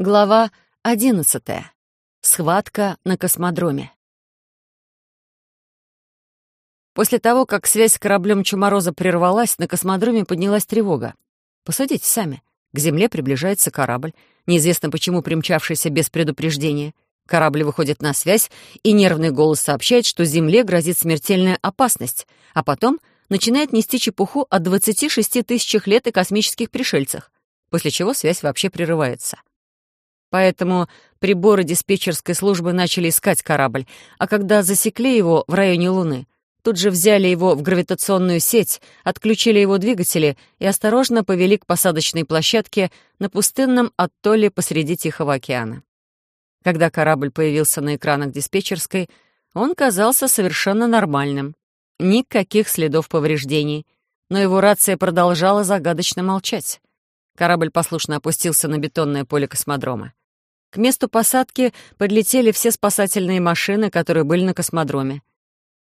Глава одиннадцатая. Схватка на космодроме. После того, как связь с кораблем Чумороза прервалась, на космодроме поднялась тревога. Посудите сами. К Земле приближается корабль, неизвестно почему примчавшийся без предупреждения. Корабль выходит на связь, и нервный голос сообщает, что Земле грозит смертельная опасность, а потом начинает нести чепуху о 26 тысячах лет и космических пришельцах, после чего связь вообще прерывается. Поэтому приборы диспетчерской службы начали искать корабль, а когда засекли его в районе Луны, тут же взяли его в гравитационную сеть, отключили его двигатели и осторожно повели к посадочной площадке на пустынном атолле посреди Тихого океана. Когда корабль появился на экранах диспетчерской, он казался совершенно нормальным. Никаких следов повреждений, но его рация продолжала загадочно молчать. Корабль послушно опустился на бетонное поле космодрома. К месту посадки подлетели все спасательные машины, которые были на космодроме.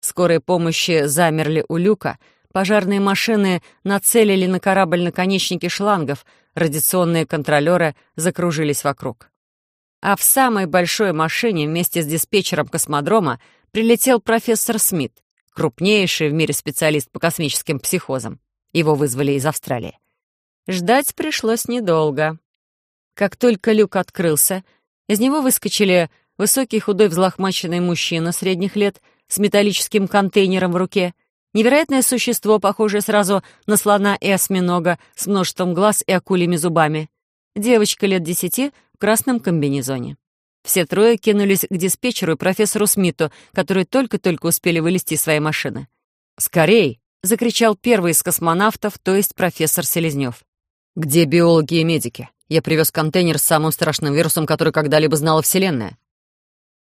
Скорые помощи замерли у люка, пожарные машины нацелили на корабль наконечники шлангов, радиационные контролеры закружились вокруг. А в самой большой машине вместе с диспетчером космодрома прилетел профессор Смит, крупнейший в мире специалист по космическим психозам. Его вызвали из Австралии. Ждать пришлось недолго. Как только люк открылся, из него выскочили высокий худой взлохмаченный мужчина средних лет с металлическим контейнером в руке, невероятное существо, похожее сразу на слона и осьминога с множеством глаз и акульями зубами, девочка лет десяти в красном комбинезоне. Все трое кинулись к диспетчеру и профессору Смиту, которые только-только успели вылезти из своей машины. «Скорей!» — закричал первый из космонавтов, то есть профессор Селезнев. «Где биологи и медики?» Я привез контейнер с самым страшным вирусом, который когда-либо знала Вселенная».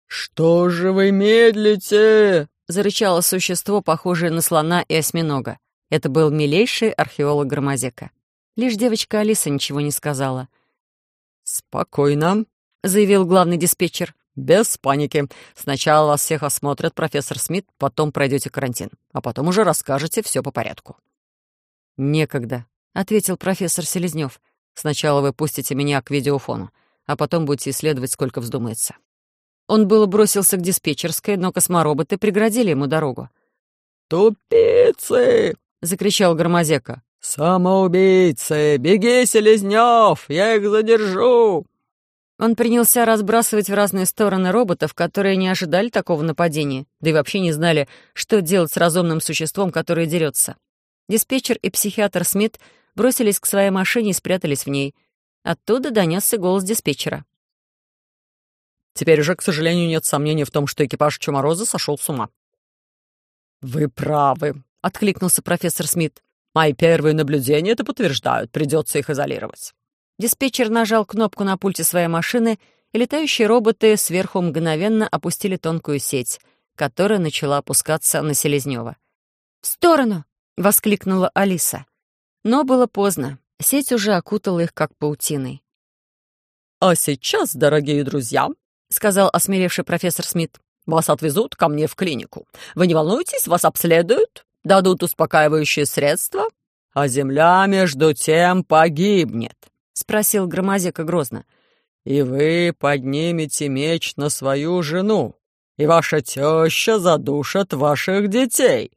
«Что же вы медлите?» — зарычало существо, похожее на слона и осьминога. Это был милейший археолог Громозека. Лишь девочка Алиса ничего не сказала. «Спокойно», — заявил главный диспетчер. «Без паники. Сначала вас всех осмотрят профессор Смит, потом пройдете карантин, а потом уже расскажете все по порядку». «Некогда», — ответил профессор Селезнев. Сначала вы пустите меня к видеофону, а потом будете исследовать, сколько вздумается». Он было бросился к диспетчерской, но космороботы преградили ему дорогу. «Тупицы!» — закричал Громозека. «Самоубийцы! Беги, Селезнев! Я их задержу!» Он принялся разбрасывать в разные стороны роботов, которые не ожидали такого нападения, да и вообще не знали, что делать с разумным существом, которое дерется. Диспетчер и психиатр Смит бросились к своей машине и спрятались в ней. Оттуда донесся голос диспетчера. «Теперь уже, к сожалению, нет сомнений в том, что экипаж Чумороза сошел с ума». «Вы правы», — откликнулся профессор Смит. «Мои первые наблюдения это подтверждают. Придется их изолировать». Диспетчер нажал кнопку на пульте своей машины, и летающие роботы сверху мгновенно опустили тонкую сеть, которая начала опускаться на Селезнева. «В сторону!» — воскликнула Алиса. Но было поздно. Сеть уже окутала их, как паутиной. «А сейчас, дорогие друзья», — сказал осмелевший профессор Смит, «вас отвезут ко мне в клинику. Вы не волнуйтесь, вас обследуют, дадут успокаивающие средства, а земля, между тем, погибнет», — спросил Громозека грозно. «И вы поднимете меч на свою жену, и ваша теща задушат ваших детей».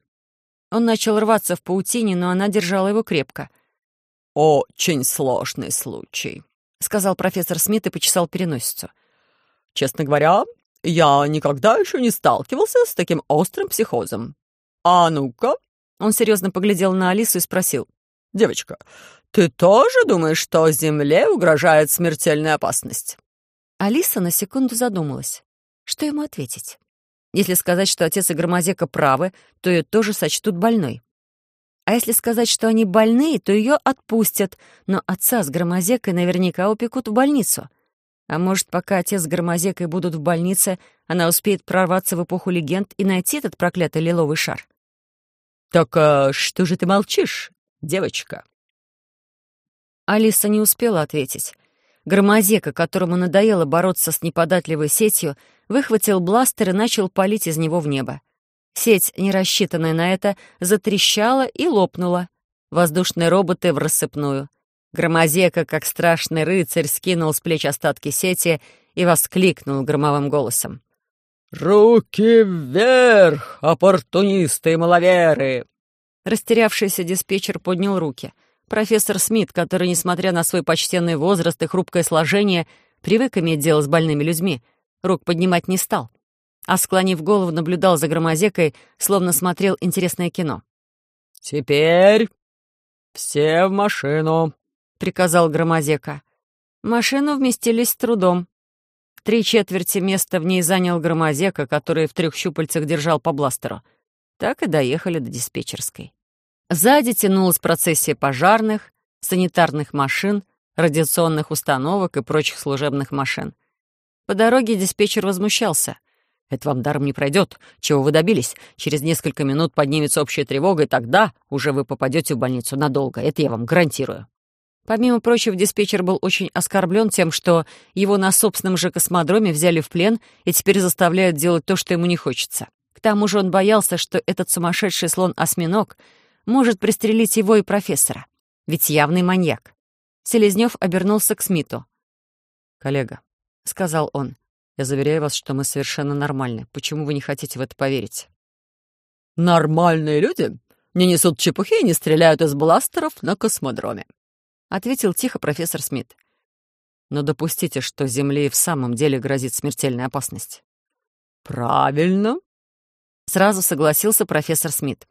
Он начал рваться в паутине, но она держала его крепко. «Очень сложный случай», — сказал профессор Смит и почесал переносицу. «Честно говоря, я никогда еще не сталкивался с таким острым психозом. А ну-ка!» Он серьезно поглядел на Алису и спросил. «Девочка, ты тоже думаешь, что Земле угрожает смертельная опасность?» Алиса на секунду задумалась. Что ему ответить? Если сказать, что отец и Громозека правы, то ее тоже сочтут больной. А если сказать, что они больные, то ее отпустят, но отца с Громозекой наверняка упекут в больницу. А может, пока отец с Громозекой будут в больнице, она успеет прорваться в эпоху легенд и найти этот проклятый лиловый шар. «Так а что же ты молчишь, девочка?» Алиса не успела ответить. Громозека, которому надоело бороться с неподатливой сетью, выхватил бластер и начал палить из него в небо. Сеть, не рассчитанная на это, затрещала и лопнула. Воздушные роботы в рассыпную. Громозека, как страшный рыцарь, скинул с плеч остатки сети и воскликнул громовым голосом. «Руки вверх, оппортунисты и маловеры!» Растерявшийся диспетчер поднял руки. Профессор Смит, который, несмотря на свой почтенный возраст и хрупкое сложение, привык иметь дело с больными людьми, рук поднимать не стал, а, склонив голову, наблюдал за громозекой, словно смотрел интересное кино. «Теперь все в машину», — приказал громозека. машину вместились с трудом. Три четверти места в ней занял громозека, который в трех щупальцах держал по бластеру. Так и доехали до диспетчерской. Сзади тянулась процессия пожарных, санитарных машин, радиационных установок и прочих служебных машин. По дороге диспетчер возмущался. «Это вам даром не пройдет. Чего вы добились? Через несколько минут поднимется общая тревога, и тогда уже вы попадете в больницу надолго. Это я вам гарантирую». Помимо прочего, диспетчер был очень оскорблен тем, что его на собственном же космодроме взяли в плен и теперь заставляют делать то, что ему не хочется. К тому же он боялся, что этот сумасшедший слон-осьминог может пристрелить его и профессора. Ведь явный маньяк. Селезнев обернулся к Смиту. «Коллега», — сказал он, — «я заверяю вас, что мы совершенно нормальны. Почему вы не хотите в это поверить?» «Нормальные люди не несут чепухи и не стреляют из бластеров на космодроме», — ответил тихо профессор Смит. «Но допустите, что Земле в самом деле грозит смертельная опасность». «Правильно», — сразу согласился профессор Смит.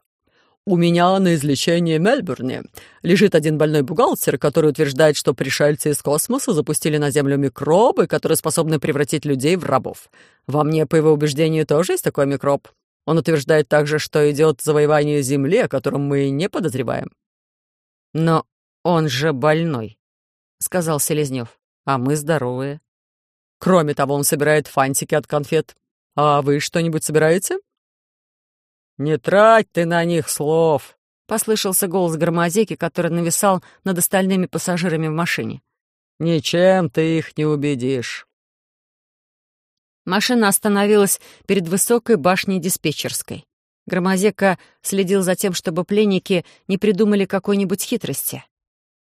«У меня на излечении в Мельбурне лежит один больной бухгалтер, который утверждает, что пришельцы из космоса запустили на Землю микробы, которые способны превратить людей в рабов. Во мне, по его убеждению, тоже есть такой микроб. Он утверждает также, что идет завоевание Земли, о котором мы не подозреваем». «Но он же больной», — сказал Селезнев, — «а мы здоровые». «Кроме того, он собирает фантики от конфет. А вы что-нибудь собираете?» «Не трать ты на них слов!» — послышался голос громозеки, который нависал над остальными пассажирами в машине. «Ничем ты их не убедишь». Машина остановилась перед высокой башней диспетчерской. Громозека следил за тем, чтобы пленники не придумали какой-нибудь хитрости.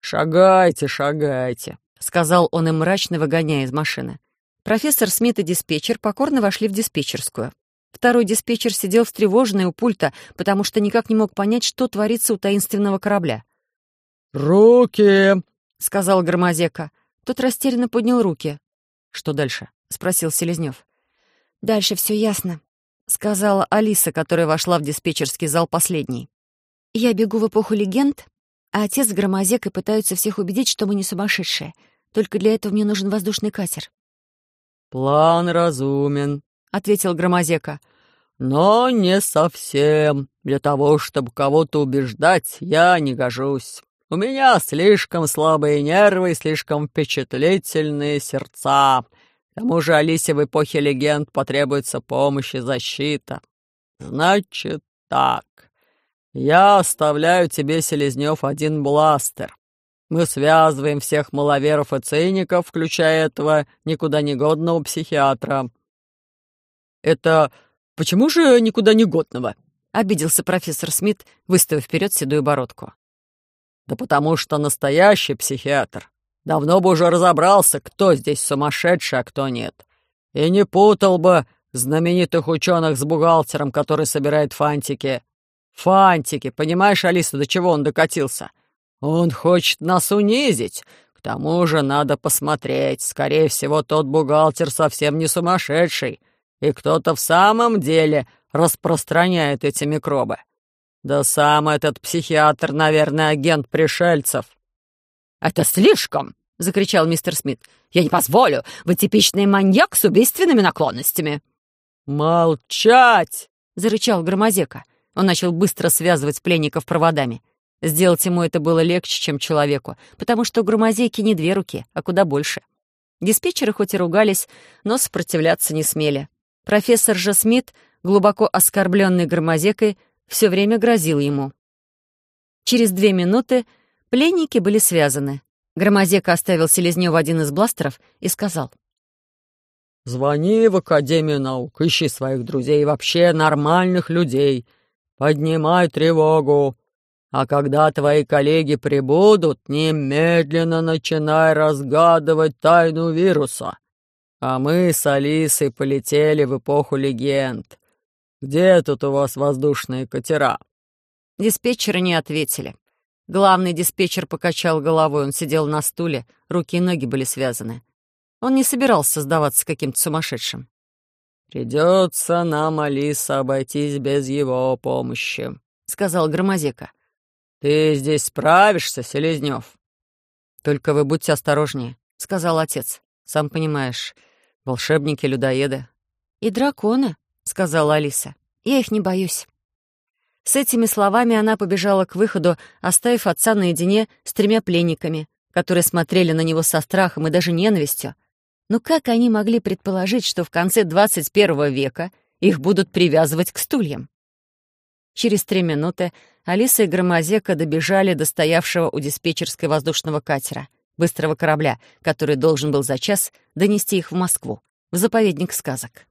«Шагайте, шагайте», — сказал он им мрачно, выгоняя из машины. Профессор Смит и диспетчер покорно вошли в диспетчерскую. Второй диспетчер сидел встревоженный у пульта, потому что никак не мог понять, что творится у таинственного корабля. «Руки!» — сказал Громозека. Тот растерянно поднял руки. «Что дальше?» — спросил Селезнев. «Дальше все ясно», — сказала Алиса, которая вошла в диспетчерский зал последней. «Я бегу в эпоху легенд, а отец с Громозекой пытаются всех убедить, что мы не сумасшедшие. Только для этого мне нужен воздушный катер». «План разумен», — ответил Громозека. «Но не совсем. Для того, чтобы кого-то убеждать, я не гожусь. У меня слишком слабые нервы и слишком впечатлительные сердца. К тому же Алисе в эпохе легенд потребуется помощь и защита. Значит так. Я оставляю тебе, Селезнев, один бластер. Мы связываем всех маловеров и циников, включая этого никуда не годного психиатра. «Это почему же никуда не годного?» — обиделся профессор Смит, выставив вперед седую бородку. «Да потому что настоящий психиатр давно бы уже разобрался, кто здесь сумасшедший, а кто нет. И не путал бы знаменитых ученых с бухгалтером, который собирает фантики. Фантики, понимаешь, Алиса, до чего он докатился? Он хочет нас унизить. К тому же надо посмотреть. Скорее всего, тот бухгалтер совсем не сумасшедший и кто-то в самом деле распространяет эти микробы. Да сам этот психиатр, наверное, агент пришельцев». «Это слишком!» — закричал мистер Смит. «Я не позволю! Вы типичный маньяк с убийственными наклонностями!» «Молчать!» — зарычал Громозека. Он начал быстро связывать пленников проводами. Сделать ему это было легче, чем человеку, потому что у Громозейки не две руки, а куда больше. Диспетчеры хоть и ругались, но сопротивляться не смели. Профессор же Смит, глубоко оскорбленный громозекой, все время грозил ему. Через две минуты пленники были связаны. Громозека оставил Селезнёва один из бластеров и сказал. «Звони в Академию наук, ищи своих друзей вообще нормальных людей. Поднимай тревогу. А когда твои коллеги прибудут, немедленно начинай разгадывать тайну вируса. А мы с Алисой полетели в эпоху легенд. Где тут у вас воздушные катера?» Диспетчеры не ответили. Главный диспетчер покачал головой, он сидел на стуле, руки и ноги были связаны. Он не собирался сдаваться каким-то сумасшедшим. «Придется нам, Алиса, обойтись без его помощи», — сказал Громозека. «Ты здесь справишься, Селезнев?» «Только вы будьте осторожнее», — сказал отец. «Сам понимаешь, волшебники-людоеды». «И драконы», — сказала Алиса. «Я их не боюсь». С этими словами она побежала к выходу, оставив отца наедине с тремя пленниками, которые смотрели на него со страхом и даже ненавистью. Но как они могли предположить, что в конце 21 века их будут привязывать к стульям? Через три минуты Алиса и Громозека добежали до стоявшего у диспетчерской воздушного катера, быстрого корабля, который должен был за час донести их в Москву, в заповедник сказок.